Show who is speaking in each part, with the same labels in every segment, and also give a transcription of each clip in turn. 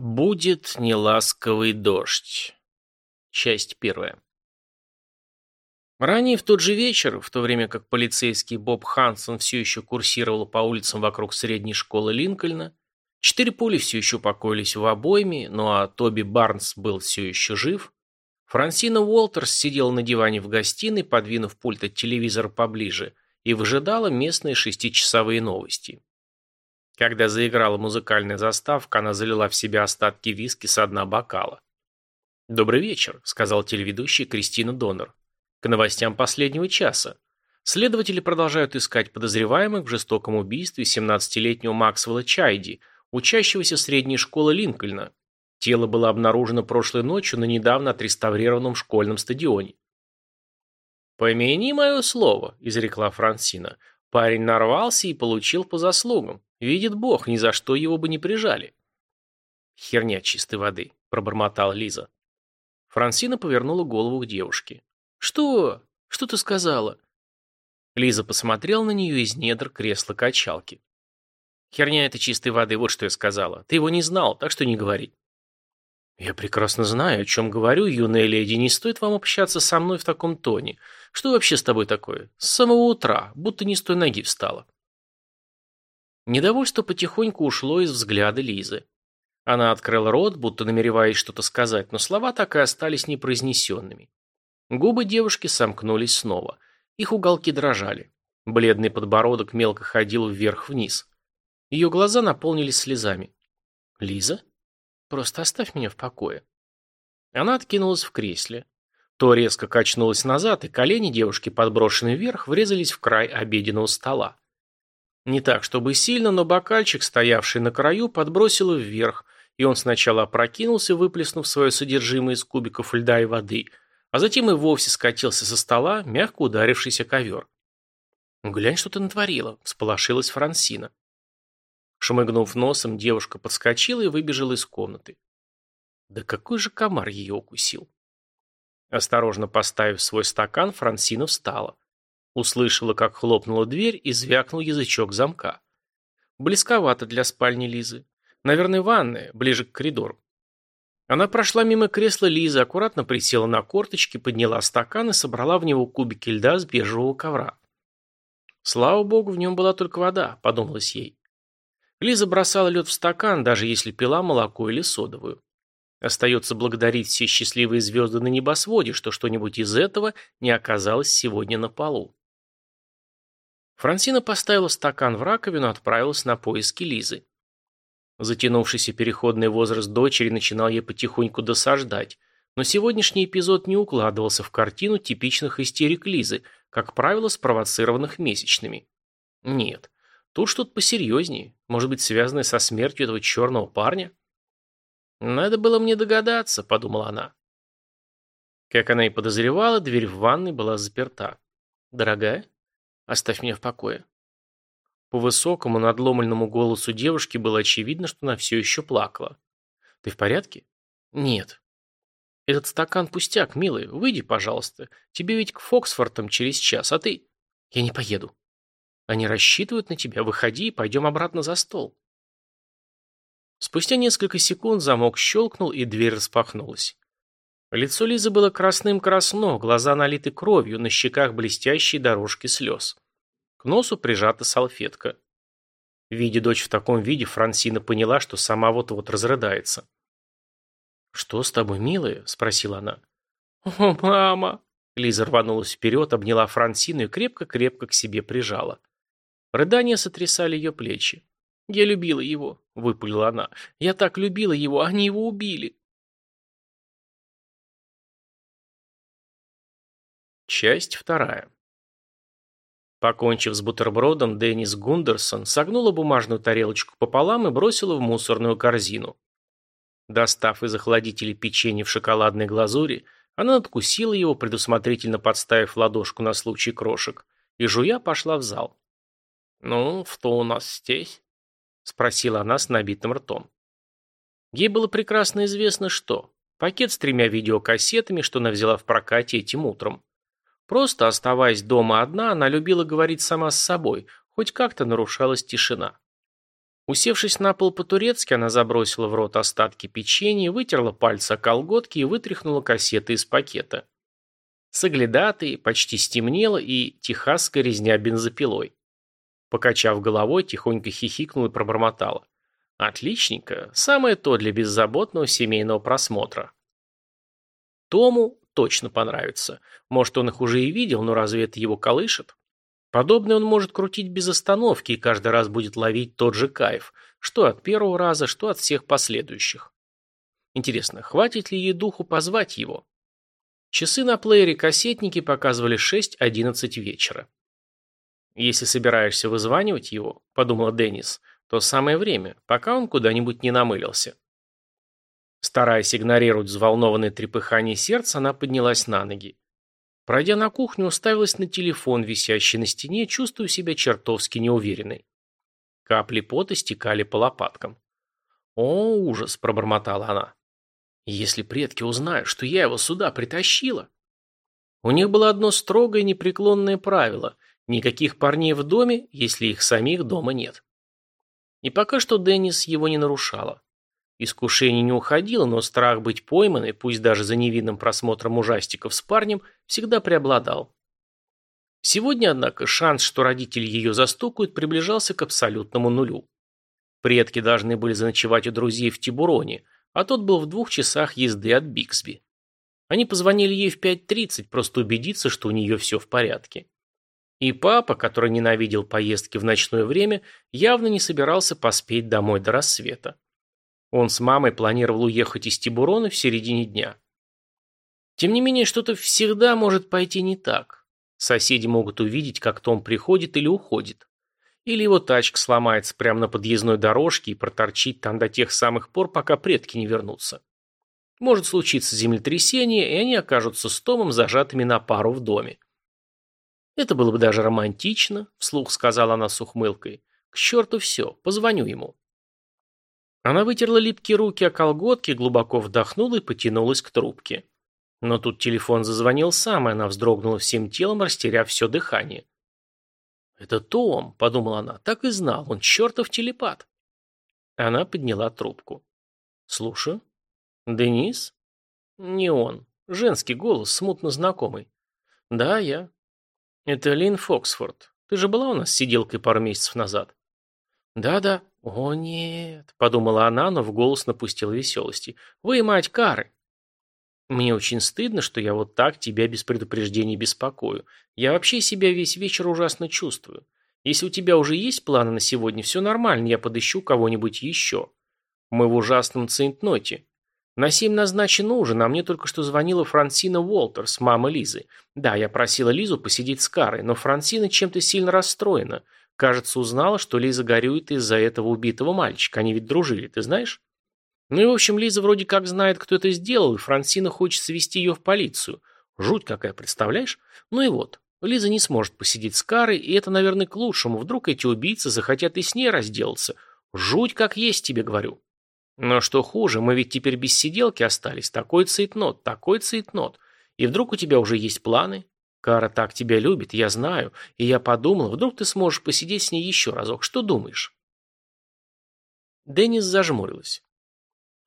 Speaker 1: Будет неласковый дождь. Часть первая. Ранее в тот же вечер, в то время как полицейский Боб Хансон все еще курсировал по улицам вокруг средней школы Линкольна, четыре пули все еще покоились в обойме, ну а Тоби Барнс был все еще жив, Франсина Уолтерс сидела на диване в гостиной, подвинув пульт от телевизора поближе, и выжидала местные шестичасовые новости. Когда заиграла музыкальная заставка, она залила в себя остатки виски с дна бокала. «Добрый вечер», — сказал телеведущий Кристина Донор. «К новостям последнего часа. Следователи продолжают искать подозреваемых в жестоком убийстве 17-летнего Максвелла Чайди, учащегося средней школы Линкольна. Тело было обнаружено прошлой ночью на недавно отреставрированном школьном стадионе. «Помяни мое слово», — изрекла Франсина. «Парень нарвался и получил по заслугам. Видит Бог, ни за что его бы не прижали. Херня чистой воды, пробормотала Лиза. Франсина повернула голову к девушке. Что? Что ты сказала? Лиза посмотрела на нее из недр кресла-качалки. Херня это чистой воды, вот что я сказала. Ты его не знал, так что не говори. «Я прекрасно знаю, о чем говорю, юная леди. Не стоит вам общаться со мной в таком тоне. Что вообще с тобой такое? С самого утра, будто не с той ноги встала». Недовольство потихоньку ушло из взгляда Лизы. Она открыла рот, будто намереваясь что-то сказать, но слова так и остались непроизнесенными. Губы девушки сомкнулись снова. Их уголки дрожали. Бледный подбородок мелко ходил вверх-вниз. Ее глаза наполнились слезами. «Лиза? Просто оставь меня в покое». Она откинулась в кресле. То резко качнулась назад, и колени девушки, подброшенные вверх, врезались в край обеденного стола. Не так, чтобы сильно, но бокальчик, стоявший на краю, подбросило вверх, и он сначала опрокинулся, выплеснув свое содержимое из кубиков льда и воды, а затем и вовсе скатился со стола, мягко ударившийся ковер. «Глянь, что ты натворила», — всполошилась Франсина. Шмыгнув носом, девушка подскочила и выбежала из комнаты. Да какой же комар ее укусил? Осторожно поставив свой стакан, Франсина встала. Услышала, как хлопнула дверь и звякнул язычок замка. Близковато для спальни Лизы. Наверное, ванная, ближе к коридору. Она прошла мимо кресла Лизы, аккуратно присела на корточки, подняла стакан и собрала в него кубики льда с бежевого ковра. Слава богу, в нем была только вода, подумалось ей. Лиза бросала лед в стакан, даже если пила молоко или содовую. Остается благодарить все счастливые звезды на небосводе, что что-нибудь из этого не оказалось сегодня на полу. Франсина поставила стакан в раковину и отправилась на поиски Лизы. Затянувшийся переходный возраст дочери начинал ей потихоньку досаждать, но сегодняшний эпизод не укладывался в картину типичных истерик Лизы, как правило, спровоцированных месячными. Нет, тут что-то посерьезнее, может быть, связанное со смертью этого черного парня? «Надо было мне догадаться», — подумала она. Как она и подозревала, дверь в ванной была заперта. «Дорогая?» Оставь меня в покое. По высокому, надломленному голосу девушки было очевидно, что она все еще плакала. Ты в порядке? Нет. Этот стакан пустяк, милый. Выйди, пожалуйста. Тебе ведь к Фоксфортам через час, а ты... Я не поеду. Они рассчитывают на тебя. Выходи и пойдем обратно за стол. Спустя несколько секунд замок щелкнул, и дверь распахнулась. Лицо Лизы было красным-красно, глаза налиты кровью, на щеках блестящие дорожки слез. К носу прижата салфетка. Видя дочь в таком виде, Франсина поняла, что сама вот-вот разрыдается. «Что с тобой, милая?» – спросила она. «О, мама!» Лиза рванулась вперед, обняла Франсину и крепко-крепко к себе прижала. Рыдания сотрясали ее плечи. «Я любила его», – выпалила она. «Я так любила его, они его убили». Часть вторая. Покончив с бутербродом, Деннис Гундерсон согнула бумажную тарелочку пополам и бросила в мусорную корзину. Достав из охладителя печенье в шоколадной глазури, она откусила его, предусмотрительно подставив ладошку на случай крошек, и жуя пошла в зал. «Ну, что у нас здесь?» — спросила она с набитым ртом. Ей было прекрасно известно, что. Пакет с тремя видеокассетами, что она взяла в прокате этим утром. Просто оставаясь дома одна, она любила говорить сама с собой, хоть как-то нарушалась тишина. Усевшись на пол по-турецки, она забросила в рот остатки печенья, вытерла пальцы о колготки и вытряхнула кассеты из пакета. Соглядатый, почти стемнело и техасская резня бензопилой. Покачав головой, тихонько хихикнула и пробормотала. Отличненько, самое то для беззаботного семейного просмотра. Тому точно понравится. Может, он их уже и видел, но разве это его колышет? Подобное он может крутить без остановки и каждый раз будет ловить тот же кайф, что от первого раза, что от всех последующих. Интересно, хватит ли ей духу позвать его? Часы на плеере кассетники показывали 6.11 вечера. «Если собираешься вызванивать его», — подумала Деннис, — «то самое время, пока он куда-нибудь не намылился». Стараясь игнорировать взволнованное трепыхание сердца, она поднялась на ноги. Пройдя на кухню, уставилась на телефон, висящий на стене, чувствуя себя чертовски неуверенной. Капли пота стекали по лопаткам. «О, ужас!» – пробормотала она. «Если предки узнают, что я его сюда притащила...» У них было одно строгое непреклонное правило – никаких парней в доме, если их самих дома нет. И пока что Деннис его не нарушала. Искушение не уходило, но страх быть пойманной, пусть даже за невинным просмотром ужастиков с парнем, всегда преобладал. Сегодня, однако, шанс, что родители ее застукают, приближался к абсолютному нулю. Предки должны были заночевать у друзей в Тибуроне, а тот был в двух часах езды от Биксби. Они позвонили ей в 5.30, просто убедиться, что у нее все в порядке. И папа, который ненавидел поездки в ночное время, явно не собирался поспеть домой до рассвета. Он с мамой планировал уехать из Тибурона в середине дня. Тем не менее, что-то всегда может пойти не так. Соседи могут увидеть, как Том приходит или уходит. Или его тачка сломается прямо на подъездной дорожке и проторчит там до тех самых пор, пока предки не вернутся. Может случиться землетрясение, и они окажутся с Томом зажатыми на пару в доме. Это было бы даже романтично, вслух сказала она с ухмылкой. К черту все, позвоню ему. Она вытерла липкие руки о колготки, глубоко вдохнула и потянулась к трубке. Но тут телефон зазвонил сам, и она вздрогнула всем телом, растеряв все дыхание. «Это Том», — подумала она, — так и знал, он чертов телепат. Она подняла трубку. «Слушаю». «Денис?» «Не он. Женский голос, смутно знакомый». «Да, я». «Это Лин Фоксфорд. Ты же была у нас сиделкой пару месяцев назад?» «Да-да». «О, нет», — подумала она, но в голос напустила веселости. «Вы мать Кары». «Мне очень стыдно, что я вот так тебя без предупреждения беспокою. Я вообще себя весь вечер ужасно чувствую. Если у тебя уже есть планы на сегодня, все нормально, я подыщу кого-нибудь еще. Мы в ужасном центноте. На семь назначен ужин, а мне только что звонила Франсина Уолтерс, мама Лизы. Да, я просила Лизу посидеть с Карой, но Франсина чем-то сильно расстроена. Кажется, узнала, что Лиза горюет из-за этого убитого мальчика. Они ведь дружили, ты знаешь? Ну и, в общем, Лиза вроде как знает, кто это сделал, и Франсина хочет свести ее в полицию. Жуть какая, представляешь? Ну и вот, Лиза не сможет посидеть с Карой, и это, наверное, к лучшему. Вдруг эти убийцы захотят и с ней разделаться. Жуть как есть, тебе говорю. Но что хуже, мы ведь теперь без сиделки остались. Такой цейтнот, такой цейтнот. И вдруг у тебя уже есть планы? Кара так тебя любит, я знаю, и я подумал, вдруг ты сможешь посидеть с ней еще разок. Что думаешь?» Деннис зажмурилась.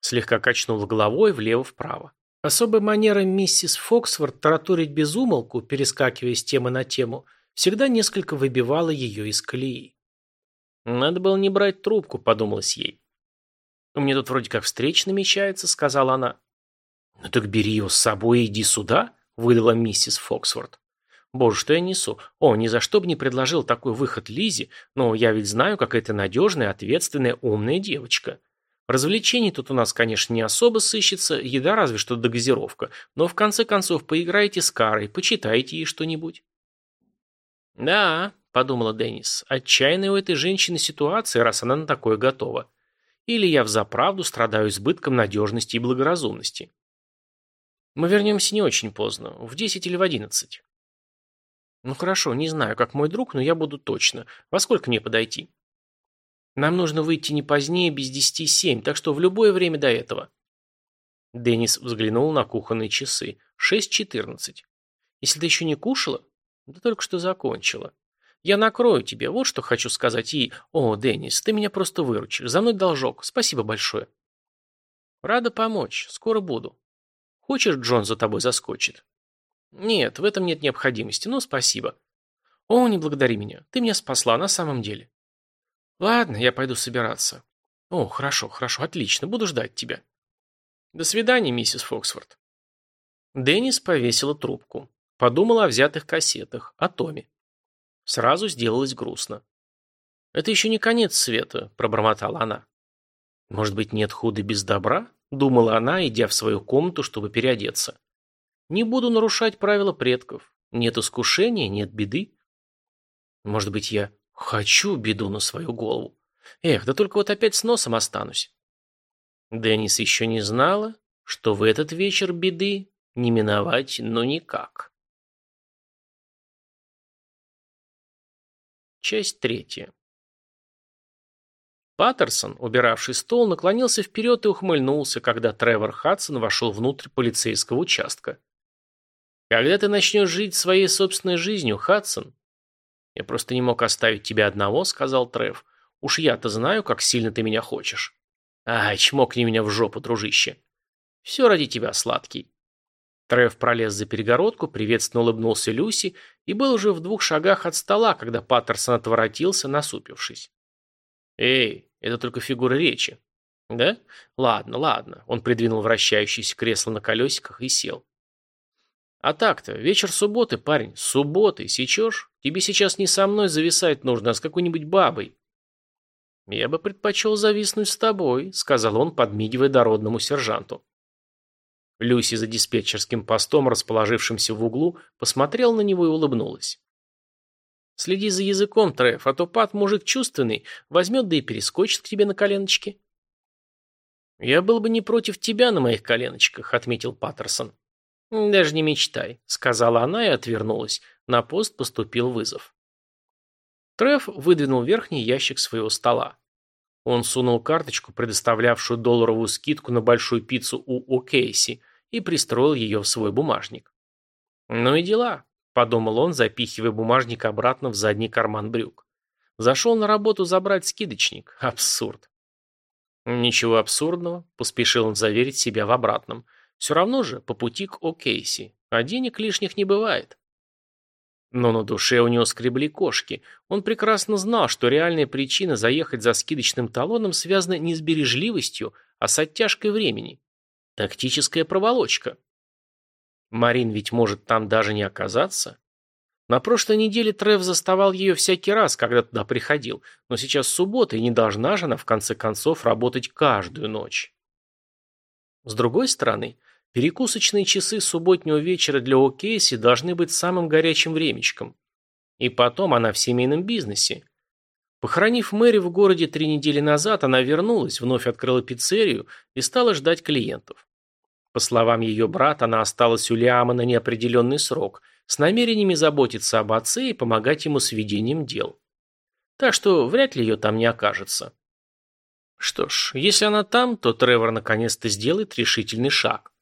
Speaker 1: Слегка качнула головой влево-вправо. Особая манера миссис Фоксфорд тараторить без умолку, перескакивая с темы на тему, всегда несколько выбивала ее из колеи. «Надо было не брать трубку», — подумалось ей. «У меня тут вроде как встреча намечается», — сказала она. «Ну так бери его с собой и иди сюда», — выдала миссис Фоксфорд. Боже, что я несу? О, ни за что бы не предложил такой выход Лизе, но я ведь знаю, какая ты надежная, ответственная, умная девочка. Развлечений тут у нас, конечно, не особо сыщется, еда разве что догазировка, но в конце концов поиграйте с Карой, почитайте ей что-нибудь. Да, подумала Деннис, отчаянная у этой женщины ситуация, раз она на такое готова. Или я взаправду страдаю избытком надежности и благоразумности. Мы вернемся не очень поздно, в десять или в одиннадцать. Ну хорошо, не знаю, как мой друг, но я буду точно. Во сколько мне подойти? Нам нужно выйти не позднее без десяти семь, так что в любое время до этого. Деннис взглянул на кухонные часы. Шесть четырнадцать. Если ты еще не кушала? Да только что закончила. Я накрою тебе, вот что хочу сказать. И, о, Деннис, ты меня просто выручишь. За мной должок. Спасибо большое. Рада помочь. Скоро буду. Хочешь, Джон за тобой заскочит? Нет, в этом нет необходимости, но спасибо. О, не благодари меня. Ты меня спасла на самом деле. Ладно, я пойду собираться. О, хорошо, хорошо, отлично. Буду ждать тебя. До свидания, миссис Фоксфорд. Деннис повесила трубку. Подумала о взятых кассетах, о Томе. Сразу сделалось грустно. «Это еще не конец света», – пробормотала она. «Может быть, нет худа без добра?» – думала она, идя в свою комнату, чтобы переодеться. «Не буду нарушать правила предков. Нет искушения, нет беды. Может быть, я хочу беду на свою голову. Эх, да только вот опять с носом останусь». Деннис еще не знала, что в этот вечер беды не миновать ну никак. Часть третья. Паттерсон, убиравший стол, наклонился вперед и ухмыльнулся, когда Тревор Хадсон вошел внутрь полицейского участка. «Когда ты начнешь жить своей собственной жизнью, Хадсон?» «Я просто не мог оставить тебя одного», — сказал Трев. «Уж я-то знаю, как сильно ты меня хочешь». «Ай, чмокни меня в жопу, дружище». «Все ради тебя, сладкий». Трев пролез за перегородку, приветственно улыбнулся Люси и был уже в двух шагах от стола, когда Паттерсон отворотился, насупившись. «Эй, это только фигура речи». «Да? Ладно, ладно». Он придвинул вращающееся кресло на колесиках и сел. «А так-то, вечер субботы, парень, субботы, сечешь? Тебе сейчас не со мной зависать нужно, а с какой-нибудь бабой». «Я бы предпочел зависнуть с тобой», — сказал он, подмигивая дородному сержанту. Люси за диспетчерским постом, расположившимся в углу, посмотрел на него и улыбнулась. «Следи за языком, Треф, а то пат мужик чувственный, возьмет да и перескочит к тебе на коленочки». «Я был бы не против тебя на моих коленочках», — отметил Паттерсон. «Даже не мечтай», — сказала она и отвернулась. На пост поступил вызов. Треф выдвинул верхний ящик своего стола. Он сунул карточку, предоставлявшую долларовую скидку на большую пиццу у О'Кейси, и пристроил ее в свой бумажник. «Ну и дела», – подумал он, запихивая бумажник обратно в задний карман брюк. «Зашел на работу забрать скидочник. Абсурд». «Ничего абсурдного», – поспешил он заверить себя в обратном. «Все равно же по пути к О'Кейси, а денег лишних не бывает». Но на душе у него скребли кошки. Он прекрасно знал, что реальная причина заехать за скидочным талоном связана не с бережливостью, а с оттяжкой времени. Тактическая проволочка. Марин ведь может там даже не оказаться. На прошлой неделе Трев заставал ее всякий раз, когда туда приходил, но сейчас суббота, и не должна же она в конце концов работать каждую ночь. С другой стороны, перекусочные часы субботнего вечера для О'Кейси должны быть самым горячим времечком. И потом она в семейном бизнесе. Похоронив Мэри в городе три недели назад, она вернулась, вновь открыла пиццерию и стала ждать клиентов. По словам ее брата, она осталась у Лиама на неопределенный срок, с намерениями заботиться об отце и помогать ему с ведением дел. Так что вряд ли ее там не окажется. Что ж, если она там, то Тревор наконец-то сделает решительный шаг.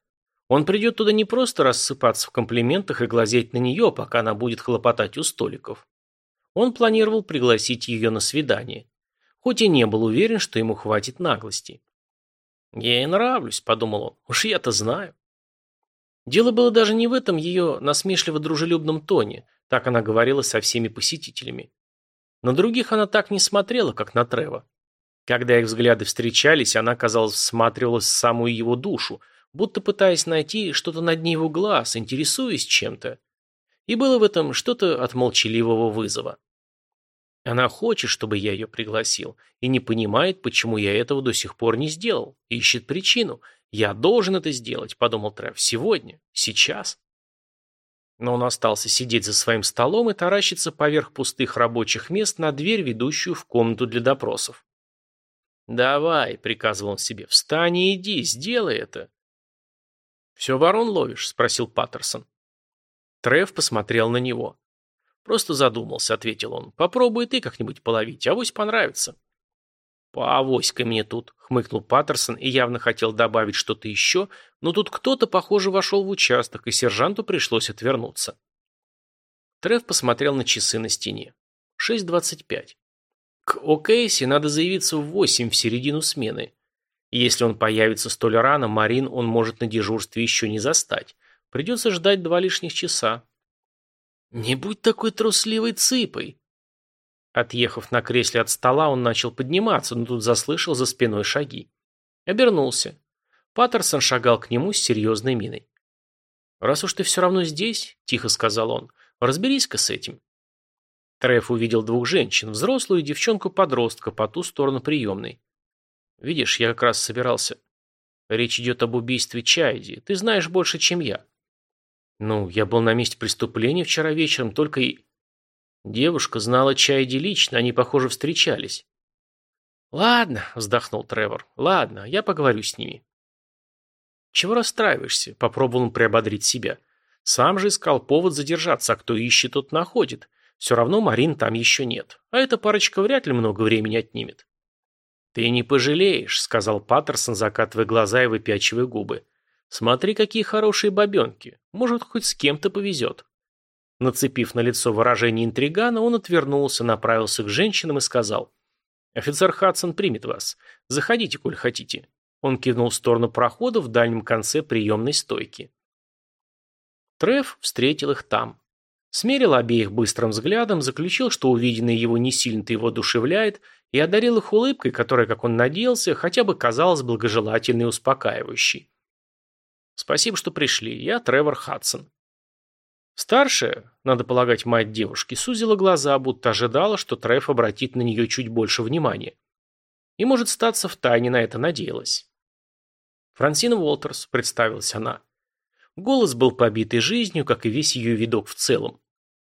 Speaker 1: Он придет туда не просто рассыпаться в комплиментах и глазеть на нее, пока она будет хлопотать у столиков. Он планировал пригласить ее на свидание. Хоть и не был уверен, что ему хватит наглости. «Я ей нравлюсь», — подумал он. «Уж я-то знаю». Дело было даже не в этом ее насмешливо-дружелюбном тоне, так она говорила со всеми посетителями. На других она так не смотрела, как на Трева. Когда их взгляды встречались, она, казалось, всматривалась в самую его душу, будто пытаясь найти что-то на дне его глаз, интересуясь чем-то. И было в этом что-то от молчаливого вызова. Она хочет, чтобы я ее пригласил, и не понимает, почему я этого до сих пор не сделал, ищет причину. Я должен это сделать, подумал Трев, сегодня, сейчас. Но он остался сидеть за своим столом и таращиться поверх пустых рабочих мест на дверь, ведущую в комнату для допросов. «Давай», — приказывал он себе, — «встань и иди, сделай это». «Все ворон ловишь?» — спросил Паттерсон. Трев посмотрел на него. «Просто задумался», — ответил он. «Попробуй ты как-нибудь половить, авось понравится». «Поавоськай мне тут», — хмыкнул Паттерсон и явно хотел добавить что-то еще, но тут кто-то, похоже, вошел в участок, и сержанту пришлось отвернуться. Трев посмотрел на часы на стене. 6.25. К О'Кейси надо заявиться в 8 в середину смены. Если он появится столь рано, Марин он может на дежурстве еще не застать. Придется ждать два лишних часа. «Не будь такой трусливой цыпой!» Отъехав на кресле от стола, он начал подниматься, но тут заслышал за спиной шаги. Обернулся. Паттерсон шагал к нему с серьезной миной. «Раз уж ты все равно здесь», — тихо сказал он, — «разберись-ка с этим». Треф увидел двух женщин, взрослую и девчонку-подростка по ту сторону приемной. «Видишь, я как раз собирался...» «Речь идет об убийстве Чайди. Ты знаешь больше, чем я». «Ну, я был на месте преступления вчера вечером, только и...» Девушка знала Чайди лично, они, похоже, встречались. «Ладно», — вздохнул Тревор, — «ладно, я поговорю с ними». «Чего расстраиваешься?» — попробовал он приободрить себя. «Сам же искал повод задержаться, а кто ищет, тот находит. Все равно Марин там еще нет. А эта парочка вряд ли много времени отнимет». «Ты не пожалеешь», — сказал Паттерсон, закатывая глаза и выпячивая губы. «Смотри, какие хорошие бабенки. Может, хоть с кем-то повезет». Нацепив на лицо выражение интригана, он отвернулся, направился к женщинам и сказал. «Офицер Хадсон примет вас. Заходите, коль хотите». Он кивнул в сторону прохода в дальнем конце приемной стойки. Треф встретил их там. Смерил обеих быстрым взглядом, заключил, что увиденное его не сильно-то его одушевляет, и одарил их улыбкой, которая, как он надеялся, хотя бы казалась благожелательной и успокаивающей. «Спасибо, что пришли. Я Тревор Хадсон». Старшая, надо полагать, мать девушки, сузила глаза, будто ожидала, что Треф обратит на нее чуть больше внимания. И, может, статься в тайне на это надеялась. Франсина Уолтерс, представилась она. Голос был побитый жизнью, как и весь ее видок в целом.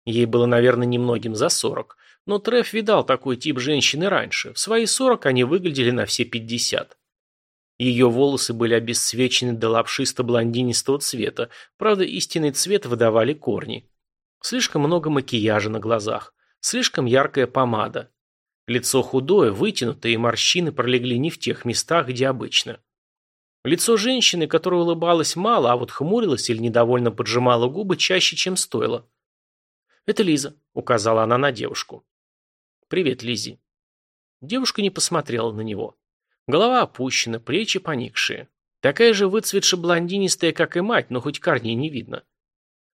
Speaker 1: Ей было, наверное, немногим за сорок, но Треф видал такой тип женщины раньше. В свои сорок они выглядели на все пятьдесят. Ее волосы были обесцвечены до лапшисто-блондинистого цвета, правда, истинный цвет выдавали корни. Слишком много макияжа на глазах, слишком яркая помада. Лицо худое, вытянутое, и морщины пролегли не в тех местах, где обычно. Лицо женщины, которая улыбалась мало, а вот хмурилась или недовольно поджимала губы чаще, чем стоило. «Это Лиза», — указала она на девушку. «Привет, Лизи». Девушка не посмотрела на него. Голова опущена, плечи поникшие. Такая же выцветшая блондинистая, как и мать, но хоть корней не видно.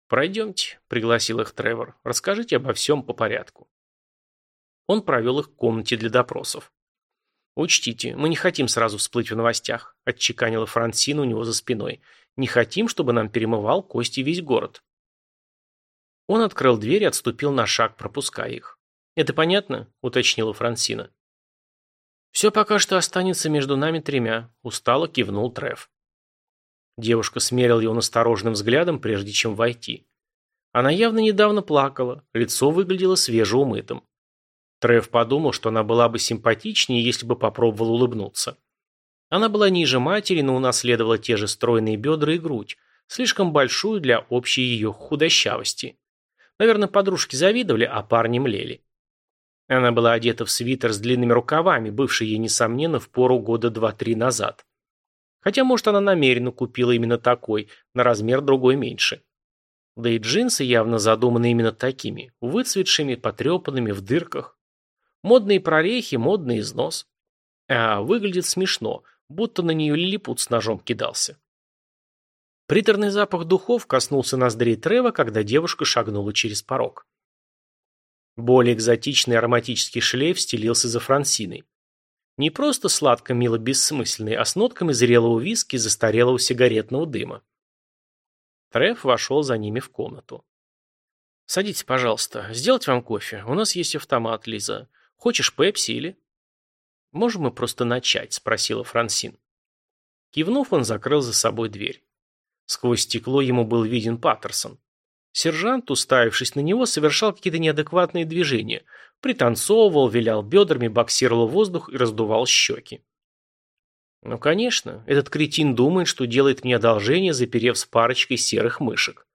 Speaker 1: «Пройдемте», — пригласил их Тревор. «Расскажите обо всем по порядку». Он провел их в комнате для допросов. «Учтите, мы не хотим сразу всплыть в новостях», — отчеканила Франсина у него за спиной. «Не хотим, чтобы нам перемывал кости весь город». Он открыл дверь и отступил на шаг, пропуская их. «Это понятно?» — уточнила Франсина. «Все пока что останется между нами тремя», – устало кивнул Треф. Девушка смерила его настороженным взглядом, прежде чем войти. Она явно недавно плакала, лицо выглядело свежеумытым. Треф подумал, что она была бы симпатичнее, если бы попробовал улыбнуться. Она была ниже матери, но унаследовала те же стройные бедра и грудь, слишком большую для общей ее худощавости. Наверное, подружки завидовали, а парни млели. Она была одета в свитер с длинными рукавами, бывший ей, несомненно, в пору года два-три назад. Хотя, может, она намеренно купила именно такой, на размер другой меньше. Да и джинсы явно задуманы именно такими, выцветшими, потрепанными, в дырках. Модные прорехи, модный износ. А выглядит смешно, будто на нее лилипут с ножом кидался. Приторный запах духов коснулся ноздрей Трева, когда девушка шагнула через порог. Более экзотичный ароматический шлейф стелился за Франсиной. Не просто сладко-мило бессмысленный, а с нотками зрелого виски и застарелого сигаретного дыма. Треф вошел за ними в комнату. «Садитесь, пожалуйста. Сделать вам кофе. У нас есть автомат, Лиза. Хочешь пепси или...» «Можем мы просто начать?» – спросила Франсин. Кивнув, он закрыл за собой дверь. Сквозь стекло ему был виден Паттерсон. Сержант, уставившись на него, совершал какие-то неадекватные движения. Пританцовывал, вилял бедрами, боксировал воздух и раздувал щеки. Ну, конечно, этот кретин думает, что делает мне одолжение, заперев с парочкой серых мышек.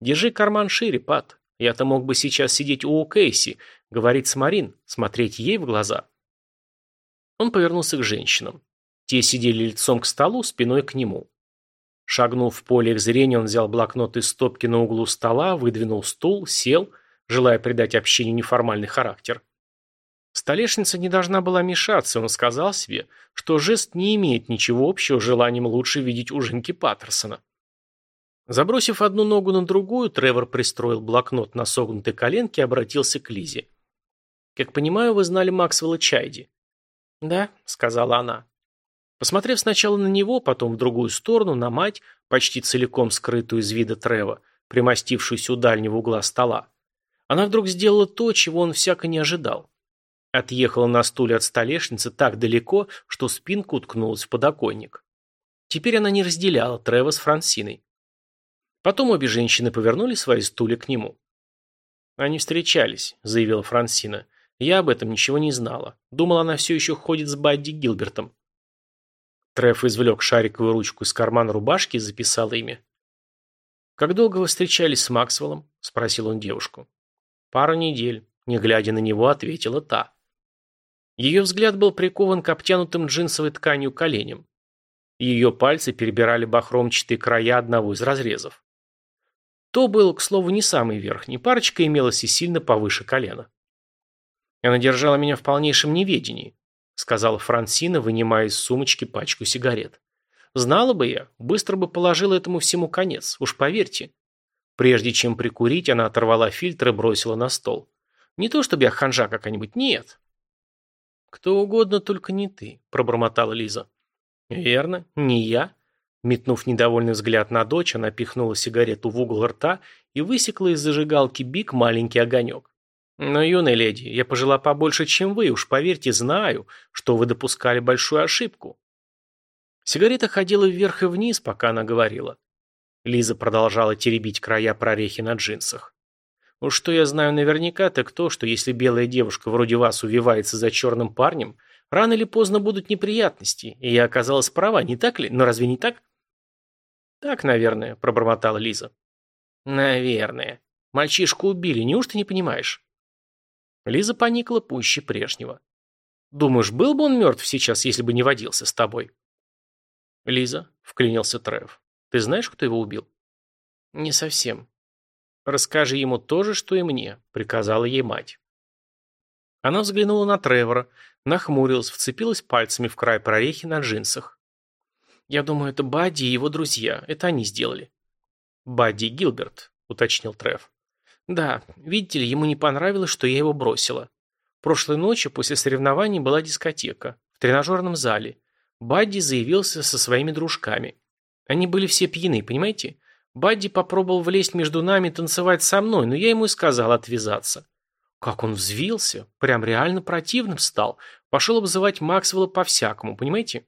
Speaker 1: Держи карман шире, Пат. Я-то мог бы сейчас сидеть у Кейси, говорить с Марин, смотреть ей в глаза. Он повернулся к женщинам. Те сидели лицом к столу, спиной к нему. Шагнув в поле их зрения, он взял блокнот из стопки на углу стола, выдвинул стул, сел, желая придать общению неформальный характер. Столешница не должна была мешаться, он сказал себе, что жест не имеет ничего общего с желанием лучше видеть ужинки Паттерсона. Забросив одну ногу на другую, Тревор пристроил блокнот на согнутой коленке и обратился к Лизе. «Как понимаю, вы знали Максвелла Чайди?» «Да», — сказала она. Посмотрев сначала на него, потом в другую сторону, на мать, почти целиком скрытую из вида Трева, примостившуюся у дальнего угла стола, она вдруг сделала то, чего он всяко не ожидал. Отъехала на стуле от столешницы так далеко, что спинка уткнулась в подоконник. Теперь она не разделяла Трева с Франсиной. Потом обе женщины повернули свои стулья к нему. «Они встречались», — заявила Франсина. «Я об этом ничего не знала. Думала, она все еще ходит с Бадди Гилбертом». Треф извлек шариковую ручку из кармана рубашки и записал имя. «Как долго вы встречались с Максвеллом?» – спросил он девушку. «Пару недель», – не глядя на него, ответила та. Ее взгляд был прикован к обтянутым джинсовой тканью коленям. Ее пальцы перебирали бахромчатые края одного из разрезов. То был, к слову, не самый верхний, парочка имелась и сильно повыше колена. Она держала меня в полнейшем неведении сказала Франсина, вынимая из сумочки пачку сигарет. Знала бы я, быстро бы положила этому всему конец, уж поверьте. Прежде чем прикурить, она оторвала фильтр и бросила на стол. Не то чтобы я ханжа какая-нибудь, нет. Кто угодно, только не ты, пробормотала Лиза. Верно, не я. Метнув недовольный взгляд на дочь, она пихнула сигарету в угол рта и высекла из зажигалки бик маленький огонек. Но, юная леди, я пожила побольше, чем вы, уж поверьте, знаю, что вы допускали большую ошибку. Сигарета ходила вверх и вниз, пока она говорила. Лиза продолжала теребить края прорехи на джинсах. Уж что я знаю наверняка, так то, что если белая девушка вроде вас увивается за черным парнем, рано или поздно будут неприятности, и я оказалась права, не так ли? Но разве не так? Так, наверное, пробормотала Лиза. Наверное. Мальчишку убили, неужто не понимаешь? Лиза поникла пуще прежнего. «Думаешь, был бы он мертв сейчас, если бы не водился с тобой?» «Лиза», — вклинился Трев, — «ты знаешь, кто его убил?» «Не совсем». «Расскажи ему то же, что и мне», — приказала ей мать. Она взглянула на Тревора, нахмурилась, вцепилась пальцами в край прорехи на джинсах. «Я думаю, это Бадди и его друзья. Это они сделали». «Бадди Гилберт», — уточнил Трев. Да, видите ли, ему не понравилось, что я его бросила. Прошлой ночью после соревнований была дискотека. В тренажерном зале. Бадди заявился со своими дружками. Они были все пьяны, понимаете? Бадди попробовал влезть между нами танцевать со мной, но я ему и сказал отвязаться. Как он взвился, прям реально противным стал. Пошел обзывать Максвелла по-всякому, понимаете?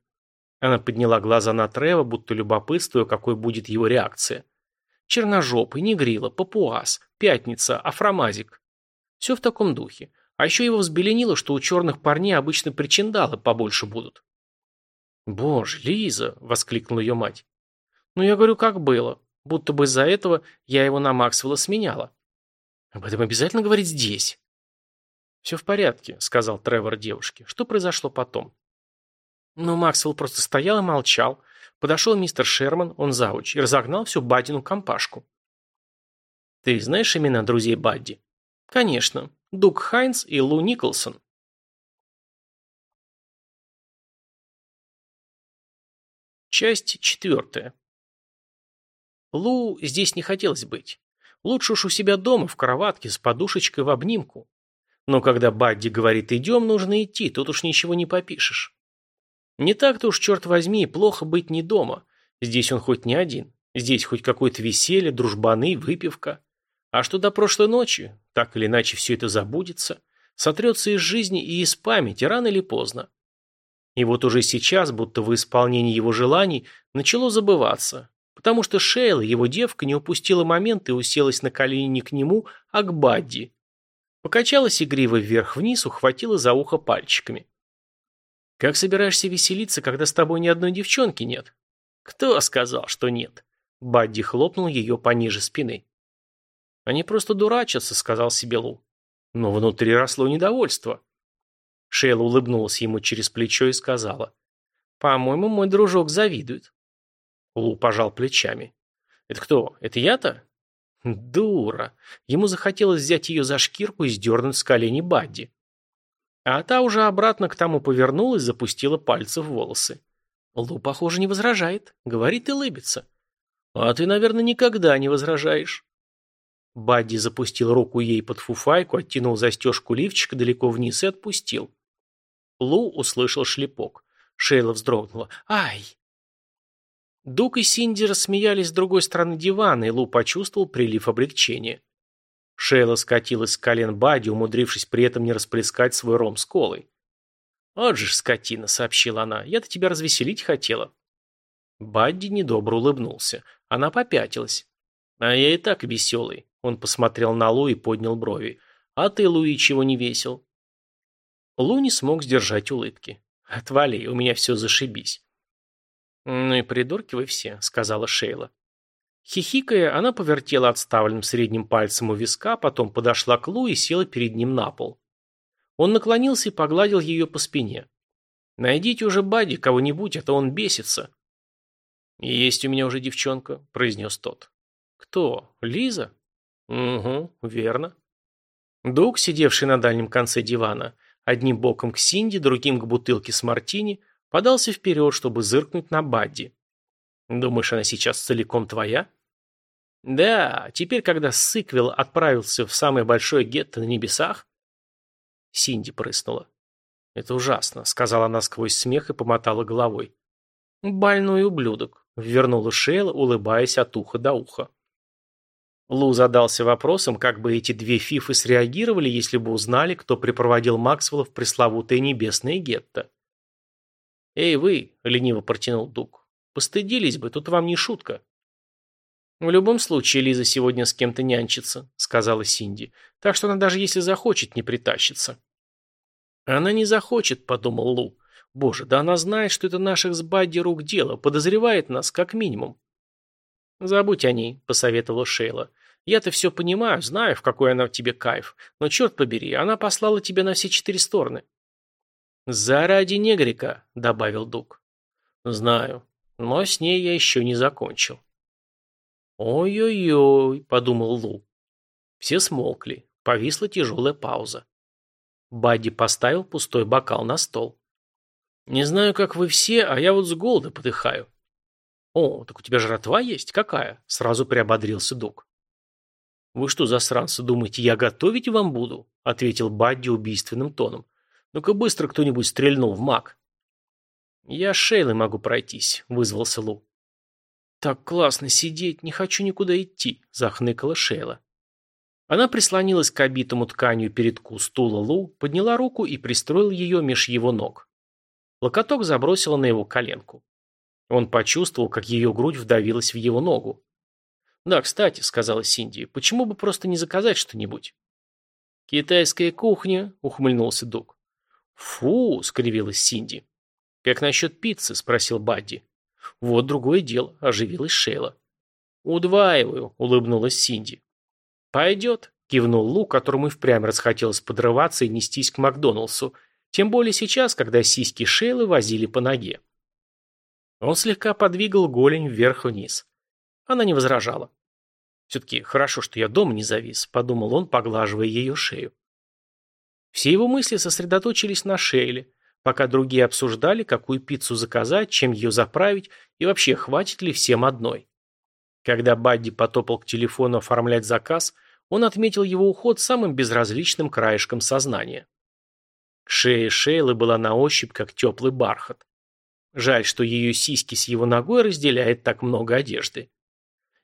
Speaker 1: Она подняла глаза на Трева, будто любопытствуя, какой будет его реакция. Черножопый, негрила, папуас, пятница, афромазик. Все в таком духе. А еще его взбеленило, что у черных парней обычно причиндалы побольше будут. «Боже, Лиза!» — воскликнула ее мать. «Ну, я говорю, как было. Будто бы из-за этого я его на Максвелла сменяла. Об этом обязательно говорить здесь». «Все в порядке», — сказал Тревор девушке. «Что произошло потом?» Ну, Максвелл просто стоял и молчал, Подошел мистер Шерман, он зауч, и разогнал всю Баддину компашку. Ты знаешь имена друзей Бадди? Конечно. Дуг Хайнс и Лу Николсон. Часть четвертая. Лу здесь не хотелось быть. Лучше уж у себя дома, в кроватке, с подушечкой в обнимку. Но когда Бадди говорит «идем», нужно идти, тут уж ничего не попишешь. Не так-то уж, черт возьми, плохо быть не дома. Здесь он хоть не один. Здесь хоть какое-то веселье, дружбаны, выпивка. А что до прошлой ночи? Так или иначе все это забудется. Сотрется из жизни и из памяти, рано или поздно. И вот уже сейчас, будто в исполнении его желаний, начало забываться. Потому что Шейла, его девка, не упустила момент и уселась на колени не к нему, а к Бадди. Покачалась игриво вверх-вниз, ухватила за ухо пальчиками. Как собираешься веселиться, когда с тобой ни одной девчонки нет? Кто сказал, что нет? Бадди хлопнул ее пониже спины. Они просто дурачатся, сказал себе Лу. Но внутри росло недовольство. Шейла улыбнулась ему через плечо и сказала. «По-моему, мой дружок завидует». Лу пожал плечами. «Это кто? Это я-то?» Дура. Ему захотелось взять ее за шкирку и сдернуть с колени Бадди. А та уже обратно к тому повернулась, запустила пальцы в волосы. Лу, похоже, не возражает. Говорит и лыбится. А ты, наверное, никогда не возражаешь. Бадди запустил руку ей под фуфайку, оттянул застежку лифчика далеко вниз и отпустил. Лу услышал шлепок. Шейла вздрогнула. «Ай!» Дук и Синди рассмеялись с другой стороны дивана, и Лу почувствовал прилив облегчения. Шейла скатилась с колен Бадди, умудрившись при этом не расплескать свой ром с колой. «Вот же скотина», — сообщила она, — «я-то тебя развеселить хотела». Бадди недобро улыбнулся. Она попятилась. «А я и так веселый», — он посмотрел на Лу и поднял брови. «А ты, Луи, чего не весел?» Лу не смог сдержать улыбки. «Отвали, у меня все зашибись». «Ну и придурки вы все», — сказала Шейла. Хихикая, она повертела отставленным средним пальцем у виска, потом подошла к Лу и села перед ним на пол. Он наклонился и погладил ее по спине. «Найдите уже Бадди кого-нибудь, а то он бесится». «Есть у меня уже девчонка», — произнес тот. «Кто? Лиза?» «Угу, верно». Дуг, сидевший на дальнем конце дивана, одним боком к Синди, другим к бутылке с мартини, подался вперед, чтобы зыркнуть на Бадди. «Думаешь, она сейчас целиком твоя?» «Да, теперь, когда Сыквел отправился в самое большое гетто на небесах...» Синди прыснула. «Это ужасно», — сказала она сквозь смех и помотала головой. «Больной ублюдок», — вернула Шейла, улыбаясь от уха до уха. Лу задался вопросом, как бы эти две фифы среагировали, если бы узнали, кто припроводил Максвелла в пресловутое небесное гетто. «Эй, вы!» — лениво протянул Дуг. «Постыдились бы, тут вам не шутка». «В любом случае Лиза сегодня с кем-то нянчится», — сказала Синди. «Так что она даже если захочет, не притащится». «Она не захочет», — подумал Лу. «Боже, да она знает, что это наших с Бадди рук дело, подозревает нас, как минимум». «Забудь о ней», — посоветовала Шейла. Я-то все понимаю, знаю, в какой она в тебе кайф, но черт побери, она послала тебя на все четыре стороны. «Заради негрика», — добавил Дуг. «Знаю, но с ней я еще не закончил». «Ой-ой-ой», — подумал Лу. Все смолкли, повисла тяжелая пауза. Бадди поставил пустой бокал на стол. «Не знаю, как вы все, а я вот с голода подыхаю». «О, так у тебя жратва есть? Какая?» — сразу приободрился Дуг. «Вы что, засранцы, думаете, я готовить вам буду?» — ответил Бадди убийственным тоном. «Ну-ка быстро кто-нибудь стрельнул в маг». «Я Шейлой могу пройтись», — вызвался Лу. «Так классно сидеть, не хочу никуда идти», — захныкала Шейла. Она прислонилась к обитому тканью передку стула Лу, подняла руку и пристроила ее меж его ног. Локоток забросила на его коленку. Он почувствовал, как ее грудь вдавилась в его ногу. «Да, кстати», — сказала Синди, — «почему бы просто не заказать что-нибудь?» «Китайская кухня», — ухмыльнулся Дуг. «Фу», — скривилась Синди. «Как насчет пиццы?» — спросил Бадди. «Вот другое дело», — оживилась Шейла. «Удваиваю», — улыбнулась Синди. «Пойдет», — кивнул Лу, которому и впрямь расхотелось подрываться и нестись к Макдоналдсу, тем более сейчас, когда сиськи Шейлы возили по ноге. Он слегка подвигал голень вверх-вниз. Она не возражала. «Все-таки хорошо, что я дома не завис», — подумал он, поглаживая ее шею. Все его мысли сосредоточились на Шейле, пока другие обсуждали, какую пиццу заказать, чем ее заправить и вообще хватит ли всем одной. Когда Бадди потопал к телефону оформлять заказ, он отметил его уход самым безразличным краешком сознания. Шея Шейлы была на ощупь, как теплый бархат. Жаль, что ее сиськи с его ногой разделяет так много одежды.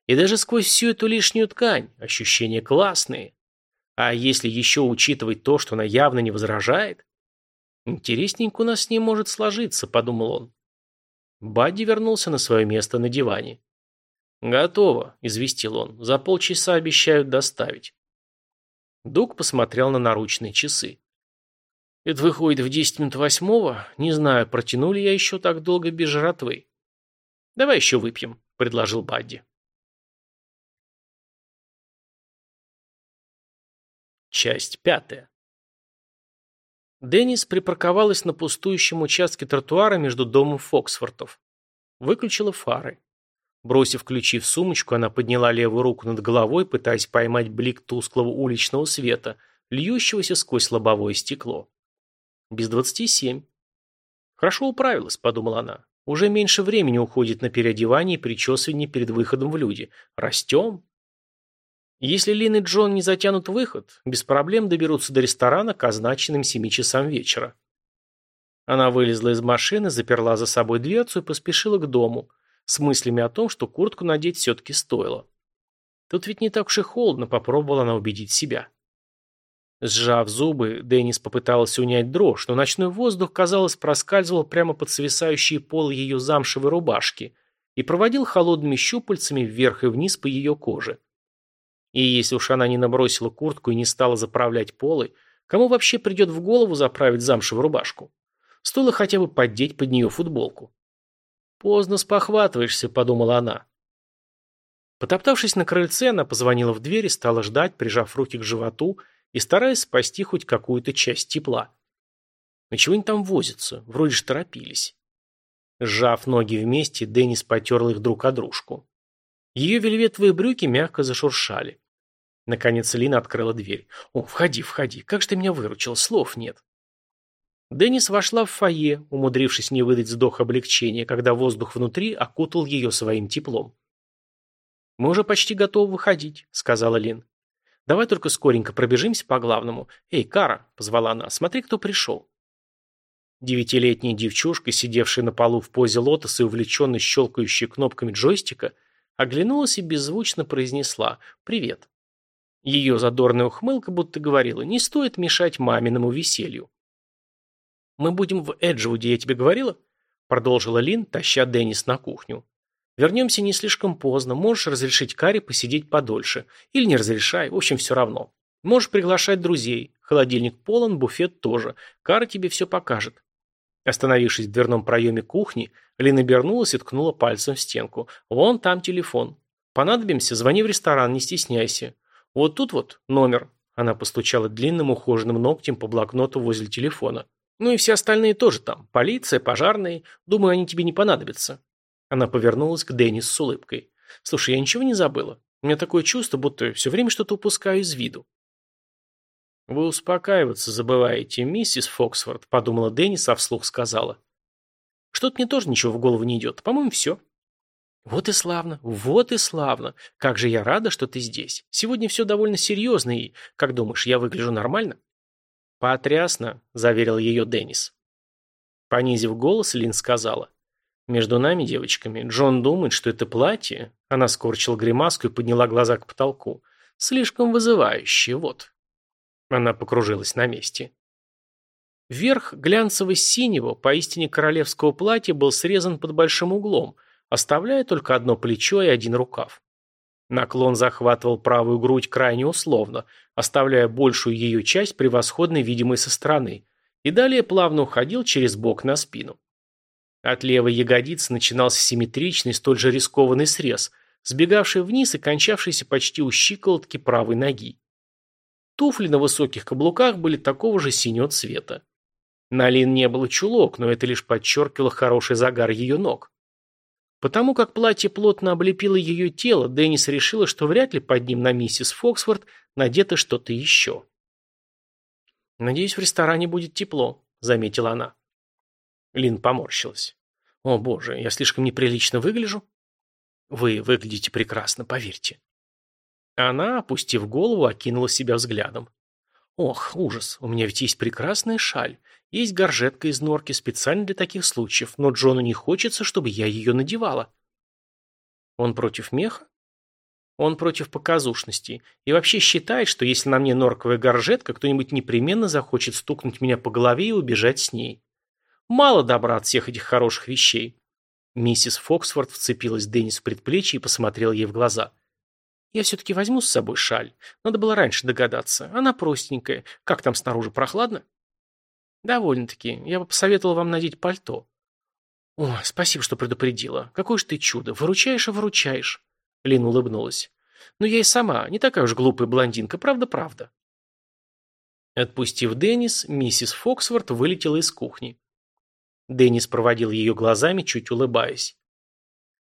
Speaker 1: И даже сквозь всю эту лишнюю ткань ощущения классные. А если еще учитывать то, что она явно не возражает? Интересненько у нас с ней может сложиться, подумал он. Бадди вернулся на свое место на диване. «Готово», — известил он. «За полчаса обещают доставить». Дуг посмотрел на наручные часы. «Это выходит в десять минут восьмого. Не знаю, протянули я еще так долго без жратвы». «Давай еще выпьем», — предложил Бадди. Часть пятая. Деннис припарковалась на пустующем участке тротуара между домом Фоксфортов. Выключила фары. Бросив ключи в сумочку, она подняла левую руку над головой, пытаясь поймать блик тусклого уличного света, льющегося сквозь лобовое стекло. Без двадцати семь. Хорошо управилась, подумала она. Уже меньше времени уходит на переодевание и причесывание перед выходом в люди. Растем. Если Лин и Джон не затянут выход, без проблем доберутся до ресторана к означенным семи часам вечера. Она вылезла из машины, заперла за собой дверцу и поспешила к дому, с мыслями о том, что куртку надеть все-таки стоило. Тут ведь не так уж и холодно, попробовала она убедить себя. Сжав зубы, Деннис попыталась унять дрожь, но ночной воздух, казалось, проскальзывал прямо под свисающие полы ее замшевой рубашки и проводил холодными щупальцами вверх и вниз по ее коже. И если уж она не набросила куртку и не стала заправлять полы, кому вообще придет в голову заправить замшевую рубашку? Стоило хотя бы поддеть под нее футболку. «Поздно спохватываешься», — подумала она. Потоптавшись на крыльце, она позвонила в дверь и стала ждать, прижав руки к животу и стараясь спасти хоть какую-то часть тепла. Но чего они там возятся? Вроде же торопились. Сжав ноги вместе, Деннис потерл их друг о дружку. Ее вельветовые брюки мягко зашуршали. Наконец Лина открыла дверь. «О, входи, входи. Как же ты меня выручил? Слов нет». Деннис вошла в фойе, умудрившись не выдать вздох облегчения, когда воздух внутри окутал ее своим теплом. «Мы уже почти готовы выходить», — сказала Лин. «Давай только скоренько пробежимся по главному. Эй, Кара», — позвала она, — «смотри, кто пришел». Девятилетняя девчушка, сидевшая на полу в позе лотоса и увлеченно щелкающая кнопками джойстика, оглянулась и беззвучно произнесла «Привет». Ее задорная ухмылка будто говорила «Не стоит мешать маминому веселью». «Мы будем в Эджвуде, я тебе говорила?» Продолжила Лин, таща Деннис на кухню. «Вернемся не слишком поздно. Можешь разрешить Каре посидеть подольше. Или не разрешай, в общем, все равно. Можешь приглашать друзей. Холодильник полон, буфет тоже. Кара тебе все покажет». Остановившись в дверном проеме кухни, Лин обернулась и ткнула пальцем в стенку. «Вон там телефон. Понадобимся, звони в ресторан, не стесняйся. Вот тут вот номер». Она постучала длинным ухоженным ногтем по блокноту возле телефона. Ну и все остальные тоже там. Полиция, пожарные. Думаю, они тебе не понадобятся. Она повернулась к Деннис с улыбкой. Слушай, я ничего не забыла. У меня такое чувство, будто все время что-то упускаю из виду. Вы успокаиваться забываете, миссис Фоксфорд, подумала Деннис, а вслух сказала. Что-то мне тоже ничего в голову не идет. По-моему, все. Вот и славно, вот и славно. Как же я рада, что ты здесь. Сегодня все довольно серьезно и, как думаешь, я выгляжу нормально? «Потрясно», – заверил ее Деннис. Понизив голос, Лин сказала. «Между нами, девочками, Джон думает, что это платье...» Она скорчила гримаску и подняла глаза к потолку. «Слишком вызывающее, вот». Она покружилась на месте. Верх глянцево-синего, поистине королевского платья был срезан под большим углом, оставляя только одно плечо и один рукав. Наклон захватывал правую грудь крайне условно, оставляя большую ее часть превосходно видимой со стороны, и далее плавно уходил через бок на спину. От левой ягодицы начинался симметричный, столь же рискованный срез, сбегавший вниз и кончавшийся почти у щиколотки правой ноги. Туфли на высоких каблуках были такого же синего цвета. На Лин не было чулок, но это лишь подчеркивало хороший загар ее ног. Потому как платье плотно облепило ее тело, Деннис решила, что вряд ли под ним на миссис Фоксфорд надето что-то еще. «Надеюсь, в ресторане будет тепло», — заметила она. Лин поморщилась. «О, боже, я слишком неприлично выгляжу?» «Вы выглядите прекрасно, поверьте». Она, опустив голову, окинула себя взглядом. «Ох, ужас, у меня ведь есть прекрасная шаль. Есть горжетка из норки специально для таких случаев, но Джону не хочется, чтобы я ее надевала. Он против меха? Он против показушности. И вообще считает, что если на мне норковая горжетка, кто-нибудь непременно захочет стукнуть меня по голове и убежать с ней. Мало добра от всех этих хороших вещей. Миссис Фоксфорд вцепилась Деннис в предплечье и посмотрела ей в глаза. «Я все-таки возьму с собой шаль. Надо было раньше догадаться. Она простенькая. Как там снаружи, прохладно?» «Довольно-таки. Я бы посоветовал вам надеть пальто». «О, спасибо, что предупредила. Какое же ты чудо. Выручаешь и выручаешь». Лин улыбнулась. «Ну, я и сама. Не такая уж глупая блондинка. Правда-правда». Отпустив Деннис, миссис Фоксворт вылетела из кухни. Деннис проводил ее глазами, чуть улыбаясь.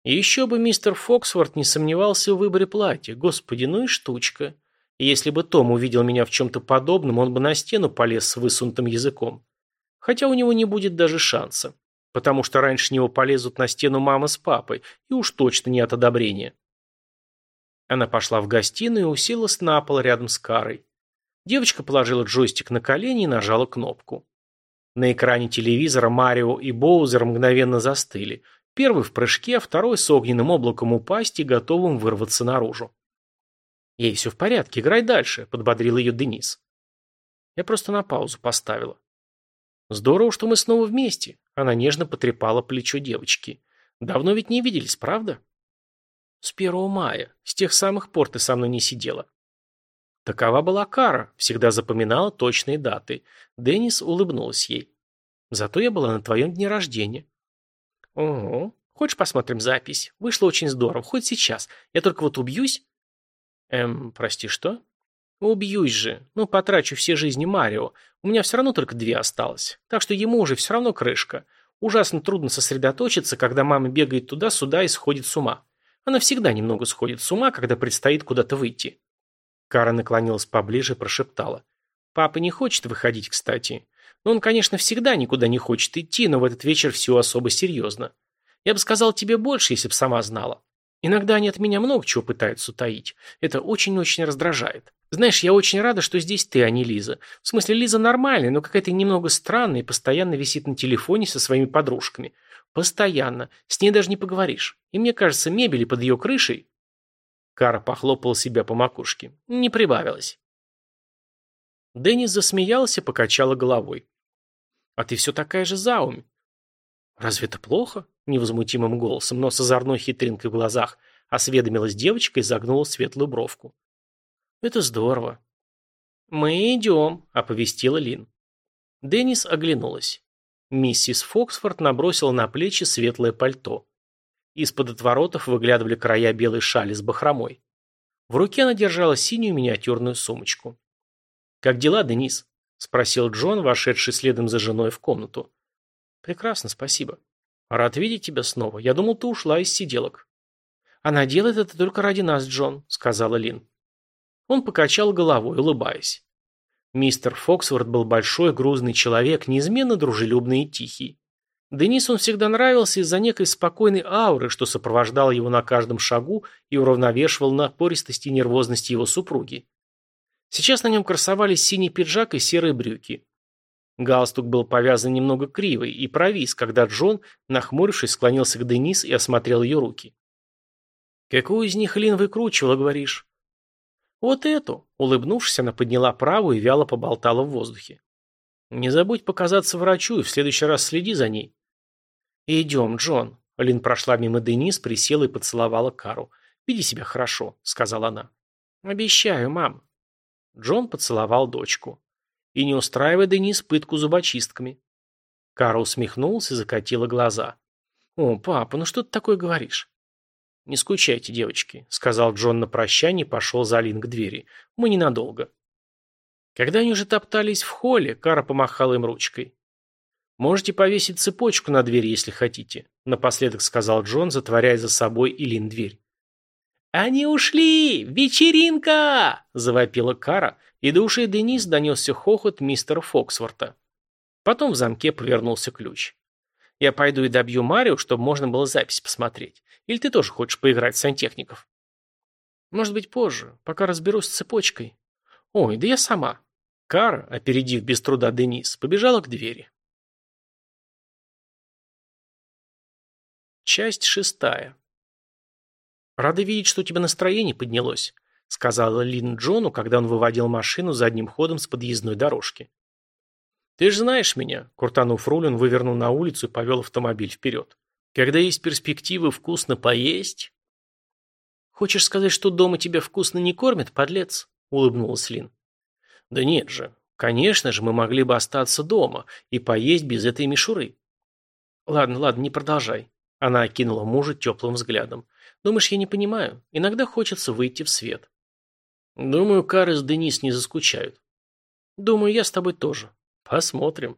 Speaker 1: Еще бы мистер Фоксворт не сомневался в выборе платья. Господи, ну и штучка. И если бы Том увидел меня в чем-то подобном, он бы на стену полез с высунутым языком. Хотя у него не будет даже шанса. Потому что раньше него полезут на стену мама с папой, и уж точно не от одобрения. Она пошла в гостиную и уселась на пол рядом с Карой. Девочка положила джойстик на колени и нажала кнопку. На экране телевизора Марио и Боузер мгновенно застыли. Первый в прыжке, а второй с огненным облаком упасть и готовым вырваться наружу. «Ей все в порядке, играй дальше», — подбодрил ее Денис. Я просто на паузу поставила. «Здорово, что мы снова вместе», — она нежно потрепала плечо девочки. «Давно ведь не виделись, правда?» «С первого мая. С тех самых пор ты со мной не сидела». Такова была Кара, всегда запоминала точные даты. Деннис улыбнулась ей. «Зато я была на твоем дне рождения». «Ого. Хочешь посмотрим запись? Вышло очень здорово. Хоть сейчас. Я только вот убьюсь». «Эм, прости, что?» «Убьюсь же. Ну, потрачу все жизни Марио. У меня все равно только две осталось. Так что ему уже все равно крышка. Ужасно трудно сосредоточиться, когда мама бегает туда-сюда и сходит с ума. Она всегда немного сходит с ума, когда предстоит куда-то выйти». Кара наклонилась поближе и прошептала. «Папа не хочет выходить, кстати. Но он, конечно, всегда никуда не хочет идти, но в этот вечер все особо серьезно. Я бы сказал тебе больше, если бы сама знала. Иногда они от меня много чего пытаются утаить. Это очень-очень раздражает. Знаешь, я очень рада, что здесь ты, а не Лиза. В смысле, Лиза нормальная, но какая-то немного странная и постоянно висит на телефоне со своими подружками. Постоянно. С ней даже не поговоришь. И мне кажется, мебели под ее крышей... Кара похлопал себя по макушке. Не прибавилось. Деннис засмеялся и покачала головой. «А ты все такая же заумь. «Разве это плохо?» – невозмутимым голосом, но с озорной хитринкой в глазах осведомилась девочка и загнула светлую бровку. «Это здорово». «Мы идем», – оповестила Лин. Деннис оглянулась. Миссис Фоксфорд набросила на плечи светлое пальто. Из-под отворотов выглядывали края белой шали с бахромой. В руке она держала синюю миниатюрную сумочку. «Как дела, Денис?» – спросил Джон, вошедший следом за женой в комнату. Прекрасно, спасибо. Рад видеть тебя снова. Я думал, ты ушла из сиделок. Она делает это только ради нас, Джон, сказала Лин. Он покачал головой, улыбаясь. Мистер Фоксворт был большой, грузный человек, неизменно дружелюбный и тихий. Денису он всегда нравился из-за некой спокойной ауры, что сопровождал его на каждом шагу и уравновешивал напористость и нервозность его супруги. Сейчас на нем красовались синий пиджак и серые брюки. Галстук был повязан немного криво и провис, когда Джон, нахмурившись, склонился к Денис и осмотрел ее руки. «Какую из них Лин выкручивала, говоришь?» «Вот эту», — улыбнувшись, она подняла правую и вяло поболтала в воздухе. «Не забудь показаться врачу и в следующий раз следи за ней». «Идем, Джон». Лин прошла мимо Денис, присела и поцеловала Кару. «Веди себя хорошо», — сказала она. «Обещаю, мам». Джон поцеловал дочку. И не устраивай Денис пытку зубочистками. Кара усмехнулся и закатила глаза. «О, папа, ну что ты такое говоришь?» «Не скучайте, девочки», — сказал Джон на прощание и пошел за Лин к двери. «Мы ненадолго». Когда они уже топтались в холле, Кара помахала им ручкой. «Можете повесить цепочку на дверь, если хотите», — напоследок сказал Джон, затворяя за собой и Лин дверь. «Они ушли! Вечеринка!» – завопила Кара, и до ушей Денис донесся хохот мистера Фоксворта. Потом в замке повернулся ключ. «Я пойду и добью Марио, чтобы можно было запись посмотреть. Или ты тоже хочешь поиграть в сантехников?» «Может быть, позже, пока разберусь с цепочкой». «Ой, да я сама». Кара, опередив без труда Денис, побежала к двери. Часть шестая. «Рада видеть, что у тебя настроение поднялось», — сказала Лин Джону, когда он выводил машину задним ходом с подъездной дорожки. «Ты же знаешь меня», — Куртанув руль, он вывернул на улицу и повел автомобиль вперед. «Когда есть перспективы вкусно поесть...» «Хочешь сказать, что дома тебя вкусно не кормят, подлец?» — улыбнулась Лин. «Да нет же. Конечно же, мы могли бы остаться дома и поесть без этой мишуры». «Ладно, ладно, не продолжай». Она окинула мужа теплым взглядом. Думаешь, я не понимаю? Иногда хочется выйти в свет. Думаю, Кары с Денис не заскучают. Думаю, я с тобой тоже. Посмотрим.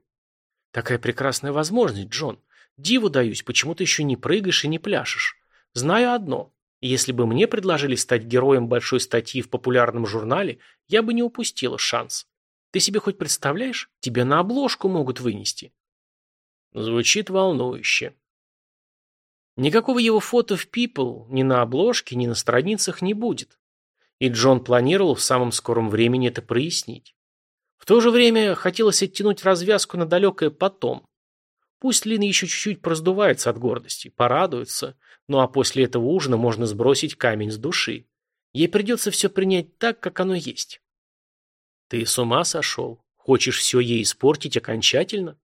Speaker 1: Такая прекрасная возможность, Джон. Диву даюсь, почему ты еще не прыгаешь и не пляшешь. Знаю одно. Если бы мне предложили стать героем большой статьи в популярном журнале, я бы не упустила шанс. Ты себе хоть представляешь? Тебя на обложку могут вынести. Звучит волнующе. Никакого его фото в People ни на обложке, ни на страницах не будет. И Джон планировал в самом скором времени это прояснить. В то же время хотелось оттянуть развязку на далекое потом. Пусть Лин еще чуть-чуть проздувается от гордости, порадуется, ну а после этого ужина можно сбросить камень с души. Ей придется все принять так, как оно есть. Ты с ума сошел? Хочешь все ей испортить окончательно?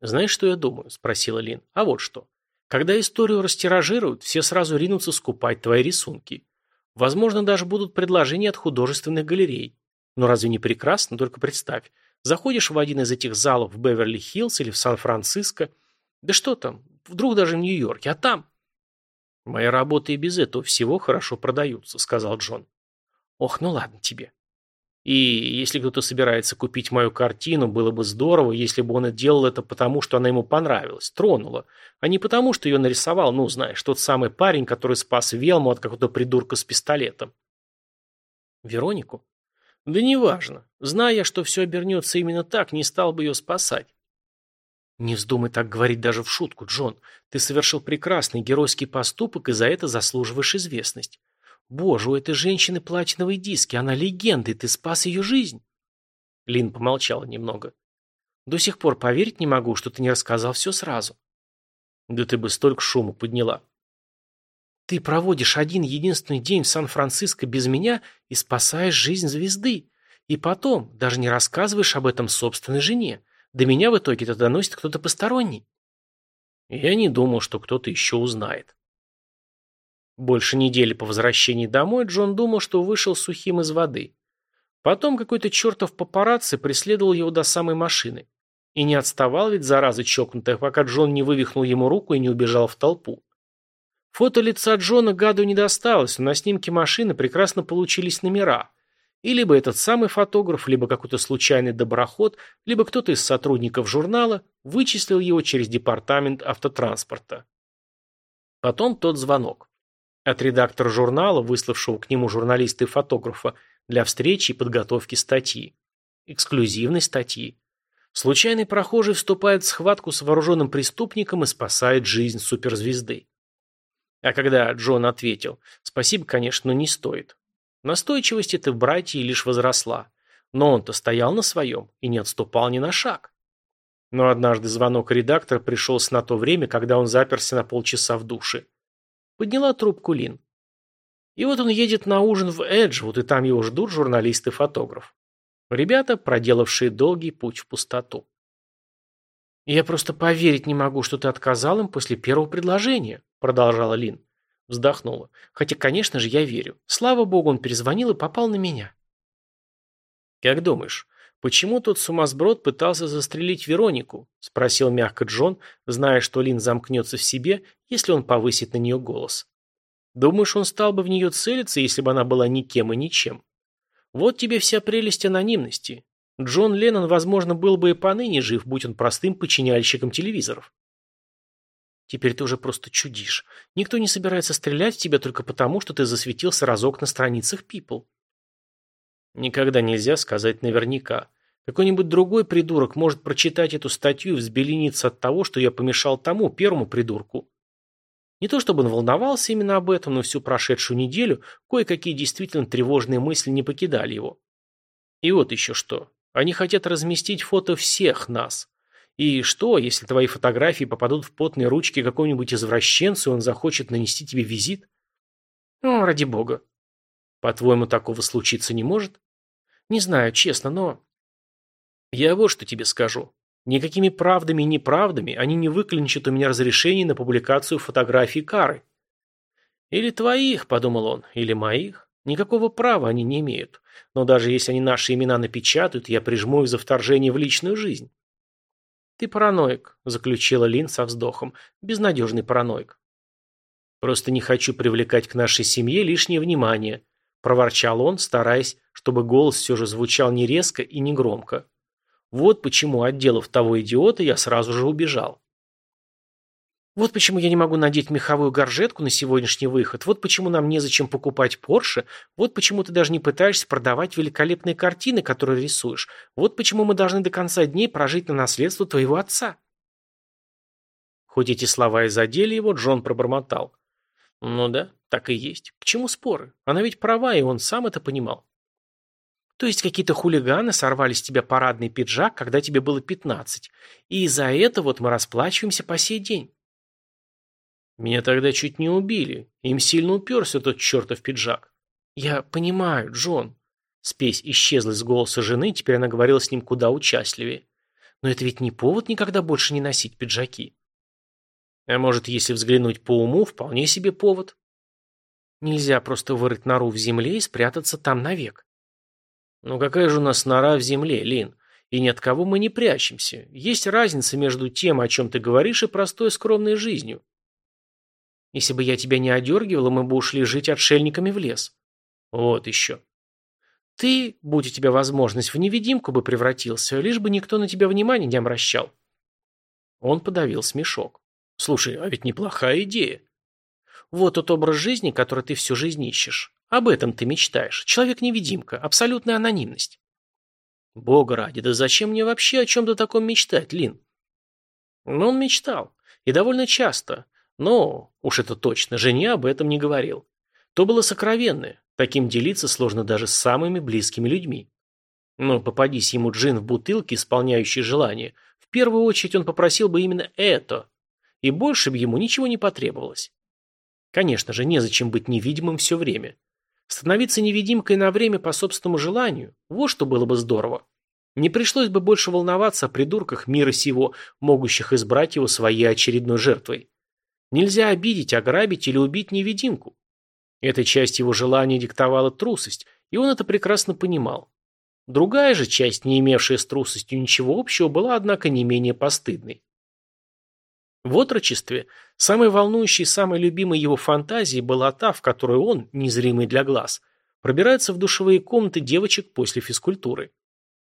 Speaker 1: Знаешь, что я думаю? Спросила Лин. А вот что. Когда историю растиражируют, все сразу ринутся скупать твои рисунки. Возможно, даже будут предложения от художественных галерей. Но разве не прекрасно? Только представь. Заходишь в один из этих залов в Беверли-Хиллз или в Сан-Франциско. Да что там, вдруг даже в Нью-Йорке, а там... Моя работа и без этого всего хорошо продаются, сказал Джон. Ох, ну ладно тебе. И если кто-то собирается купить мою картину, было бы здорово, если бы он делал это потому, что она ему понравилась, тронула, а не потому, что ее нарисовал, ну, знаешь, тот самый парень, который спас Велму от какого-то придурка с пистолетом. Веронику? Да неважно. Зная, что все обернется именно так, не стал бы ее спасать. Не вздумай так говорить даже в шутку, Джон. Ты совершил прекрасный геройский поступок и за это заслуживаешь известность. Боже, у этой женщины платиновые диски, она легенда, и ты спас ее жизнь. Лин помолчала немного. До сих пор поверить не могу, что ты не рассказал все сразу. Да ты бы столько шума подняла. Ты проводишь один единственный день в Сан-Франциско без меня и спасаешь жизнь звезды. И потом даже не рассказываешь об этом собственной жене. До меня в итоге это доносит кто-то посторонний. Я не думал, что кто-то еще узнает. Больше недели по возвращении домой Джон думал, что вышел сухим из воды. Потом какой-то чертов папарацци преследовал его до самой машины. И не отставал ведь, зараза чокнутая, пока Джон не вывихнул ему руку и не убежал в толпу. Фото лица Джона гаду не досталось, но на снимке машины прекрасно получились номера. И либо этот самый фотограф, либо какой-то случайный доброход, либо кто-то из сотрудников журнала вычислил его через департамент автотранспорта. Потом тот звонок. От редактора журнала, выславшего к нему журналиста и фотографа, для встречи и подготовки статьи. Эксклюзивной статьи. Случайный прохожий вступает в схватку с вооруженным преступником и спасает жизнь суперзвезды. А когда Джон ответил, спасибо, конечно, но не стоит. Настойчивость этой в братье лишь возросла. Но он-то стоял на своем и не отступал ни на шаг. Но однажды звонок редактора пришелся на то время, когда он заперся на полчаса в душе. Подняла трубку Лин. И вот он едет на ужин в Эджвуд, и там его ждут журналист и фотограф. Ребята, проделавшие долгий путь в пустоту. «Я просто поверить не могу, что ты отказал им после первого предложения», продолжала Лин. Вздохнула. «Хотя, конечно же, я верю. Слава богу, он перезвонил и попал на меня». «Как думаешь, почему тот сумасброд пытался застрелить Веронику?» спросил мягко Джон, зная, что Лин замкнется в себе, если он повысит на нее голос. «Думаешь, он стал бы в нее целиться, если бы она была никем и ничем? Вот тебе вся прелесть анонимности. Джон Леннон, возможно, был бы и поныне жив, будь он простым подчиняльщиком телевизоров. Теперь ты уже просто чудишь. Никто не собирается стрелять в тебя только потому, что ты засветился разок на страницах People. Никогда нельзя сказать наверняка. Какой-нибудь другой придурок может прочитать эту статью и взбелениться от того, что я помешал тому первому придурку. Не то чтобы он волновался именно об этом, но всю прошедшую неделю кое-какие действительно тревожные мысли не покидали его. И вот еще что. Они хотят разместить фото всех нас. И что, если твои фотографии попадут в потные ручки какого-нибудь извращенца, и он захочет нанести тебе визит? Ну, ради бога. По-твоему, такого случиться не может? Не знаю, честно, но... Я вот что тебе скажу. Никакими правдами и неправдами они не выклинчат у меня разрешение на публикацию фотографий Кары. Или твоих, подумал он, или моих. Никакого права они не имеют. Но даже если они наши имена напечатают, я прижму их за вторжение в личную жизнь. Ты параноик, заключила Лин со вздохом. Безнадежный параноик. Просто не хочу привлекать к нашей семье лишнее внимание, проворчал он, стараясь, чтобы голос все же звучал не резко и не громко. Вот почему, отделав того идиота, я сразу же убежал. Вот почему я не могу надеть меховую горжетку на сегодняшний выход, вот почему нам незачем покупать Порше, вот почему ты даже не пытаешься продавать великолепные картины, которые рисуешь, вот почему мы должны до конца дней прожить на наследство твоего отца. Хоть эти слова и задели его, Джон пробормотал. Ну да, так и есть. К чему споры? Она ведь права, и он сам это понимал. То есть какие-то хулиганы сорвали с тебя парадный пиджак, когда тебе было пятнадцать, и из-за этого вот мы расплачиваемся по сей день. Меня тогда чуть не убили. Им сильно уперся тот чертов пиджак. Я понимаю, Джон. Спесь исчезла из голоса жены, теперь она говорила с ним куда участливее. Но это ведь не повод никогда больше не носить пиджаки. А может, если взглянуть по уму, вполне себе повод. Нельзя просто вырыть нору в земле и спрятаться там навек. Ну какая же у нас нора в земле, Лин? И ни от кого мы не прячемся. Есть разница между тем, о чем ты говоришь, и простой скромной жизнью. Если бы я тебя не одергивала, мы бы ушли жить отшельниками в лес. Вот еще. Ты, будь у тебя возможность, в невидимку бы превратился, лишь бы никто на тебя внимания не обращал. Он подавил смешок. Слушай, а ведь неплохая идея. Вот тот образ жизни, который ты всю жизнь ищешь. Об этом ты мечтаешь. Человек-невидимка, абсолютная анонимность. Бога ради, да зачем мне вообще о чем-то таком мечтать, Лин? Но он мечтал. И довольно часто. Но, уж это точно, жене об этом не говорил. То было сокровенное. Таким делиться сложно даже с самыми близкими людьми. Но попадись ему джин в бутылке, исполняющий желание, в первую очередь он попросил бы именно это. И больше бы ему ничего не потребовалось. Конечно же, незачем быть невидимым все время. Становиться невидимкой на время по собственному желанию – вот что было бы здорово. Не пришлось бы больше волноваться о придурках мира сего, могущих избрать его своей очередной жертвой. Нельзя обидеть, ограбить или убить невидимку. Эта часть его желания диктовала трусость, и он это прекрасно понимал. Другая же часть, не имевшая с трусостью ничего общего, была, однако, не менее постыдной. В отрочестве самой волнующей и самой любимой его фантазией была та, в которую он, незримый для глаз, пробирается в душевые комнаты девочек после физкультуры.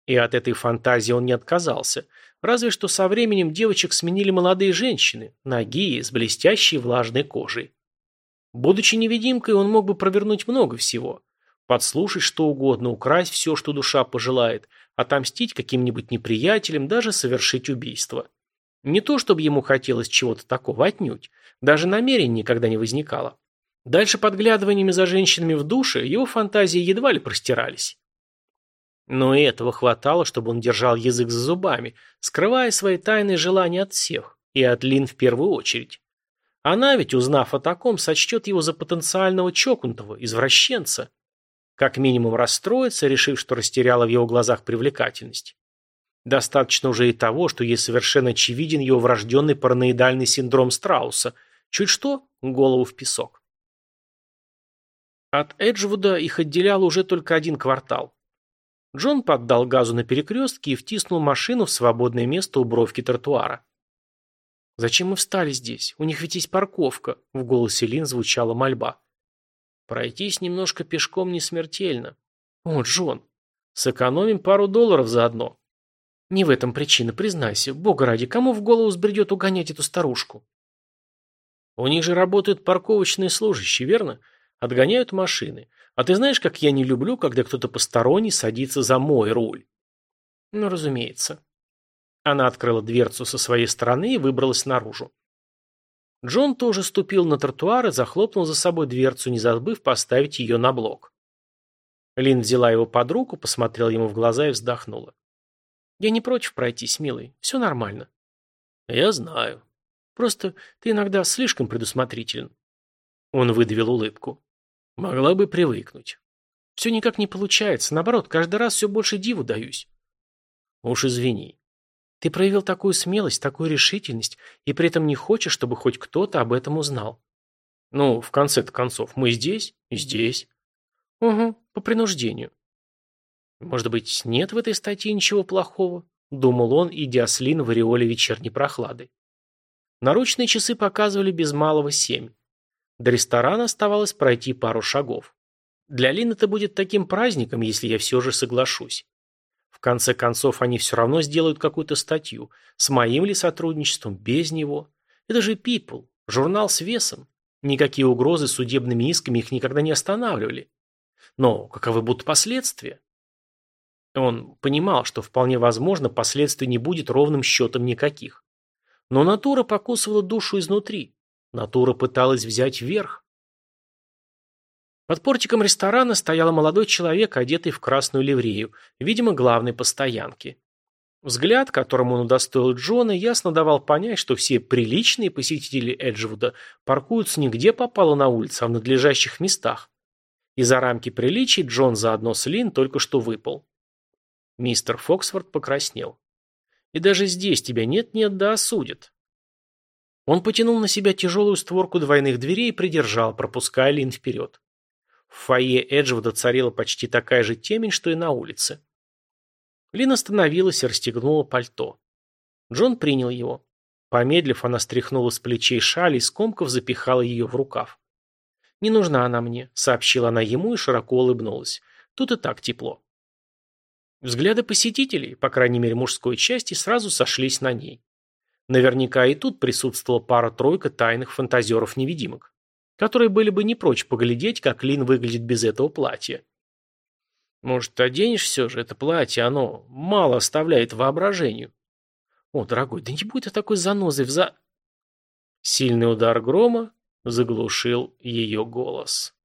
Speaker 1: И от этой фантазии он не отказался, разве что со временем девочек сменили молодые женщины, нагие, с блестящей влажной кожей. Будучи невидимкой, он мог бы провернуть много всего. Подслушать что угодно, украсть все, что душа пожелает, отомстить каким-нибудь неприятелям, даже совершить убийство. Не то, чтобы ему хотелось чего-то такого отнюдь, даже намерений никогда не возникало. Дальше подглядываниями за женщинами в душе его фантазии едва ли простирались. Но и этого хватало, чтобы он держал язык за зубами, скрывая свои тайные желания от всех, и от Лин в первую очередь. Она ведь, узнав о таком, сочтет его за потенциального чокнутого, извращенца. Как минимум расстроится, решив, что растеряла в его глазах привлекательность. Достаточно уже и того, что ей совершенно очевиден его врожденный параноидальный синдром Страуса. Чуть что – голову в песок. От Эджвуда их отделял уже только один квартал. Джон поддал газу на перекрестке и втиснул машину в свободное место у бровки тротуара. «Зачем мы встали здесь? У них ведь есть парковка», — в голосе Лин звучала мольба. «Пройтись немножко пешком не смертельно. О, Джон, сэкономим пару долларов заодно». «Не в этом причина, признайся. Бога ради, кому в голову сбредет угонять эту старушку?» «У них же работают парковочные служащие, верно? Отгоняют машины. А ты знаешь, как я не люблю, когда кто-то посторонний садится за мой руль? Ну, разумеется. Она открыла дверцу со своей стороны и выбралась наружу. Джон тоже ступил на тротуар и захлопнул за собой дверцу, не забыв поставить ее на блок. Лин взяла его под руку, посмотрела ему в глаза и вздохнула. «Я не против пройтись, милый. Все нормально». «Я знаю. Просто ты иногда слишком предусмотрителен». Он выдавил улыбку. Могла бы привыкнуть. Все никак не получается. Наоборот, каждый раз все больше диву даюсь. Уж извини. Ты проявил такую смелость, такую решительность, и при этом не хочешь, чтобы хоть кто-то об этом узнал. Ну, в конце-то концов, мы здесь и здесь. Угу, по принуждению. Может быть, нет в этой статье ничего плохого? Думал он, идя с Лин в ореоле вечерней прохлады. Наручные часы показывали без малого семь. До ресторана оставалось пройти пару шагов. Для Лин это будет таким праздником, если я все же соглашусь. В конце концов, они все равно сделают какую-то статью. С моим ли сотрудничеством, без него. Это же People, журнал с весом. Никакие угрозы судебными исками их никогда не останавливали. Но каковы будут последствия? Он понимал, что вполне возможно последствий не будет ровным счетом никаких. Но натура покусывала душу изнутри. Натура пыталась взять верх. Под портиком ресторана стоял молодой человек, одетый в красную ливрею, видимо, главный по стоянке. Взгляд, которым он удостоил Джона, ясно давал понять, что все приличные посетители Эджвуда паркуются не где попало на улице, а в надлежащих местах. И за рамки приличий Джон заодно с Лин только что выпал. Мистер Фоксфорд покраснел. «И даже здесь тебя нет-нет да осудят». Он потянул на себя тяжелую створку двойных дверей и придержал, пропуская Лин вперед. В фойе Эджвуда царила почти такая же темень, что и на улице. Лин остановилась и расстегнула пальто. Джон принял его. Помедлив, она стряхнула с плечей шаль и скомков запихала ее в рукав. «Не нужна она мне», — сообщила она ему и широко улыбнулась. «Тут и так тепло». Взгляды посетителей, по крайней мере мужской части, сразу сошлись на ней. Наверняка и тут присутствовала пара-тройка тайных фантазеров-невидимок, которые были бы не прочь поглядеть, как Лин выглядит без этого платья. Может, оденешь все же это платье, оно мало оставляет воображению. О, дорогой, да не будь ты такой занозой в за... Сильный удар грома заглушил ее голос.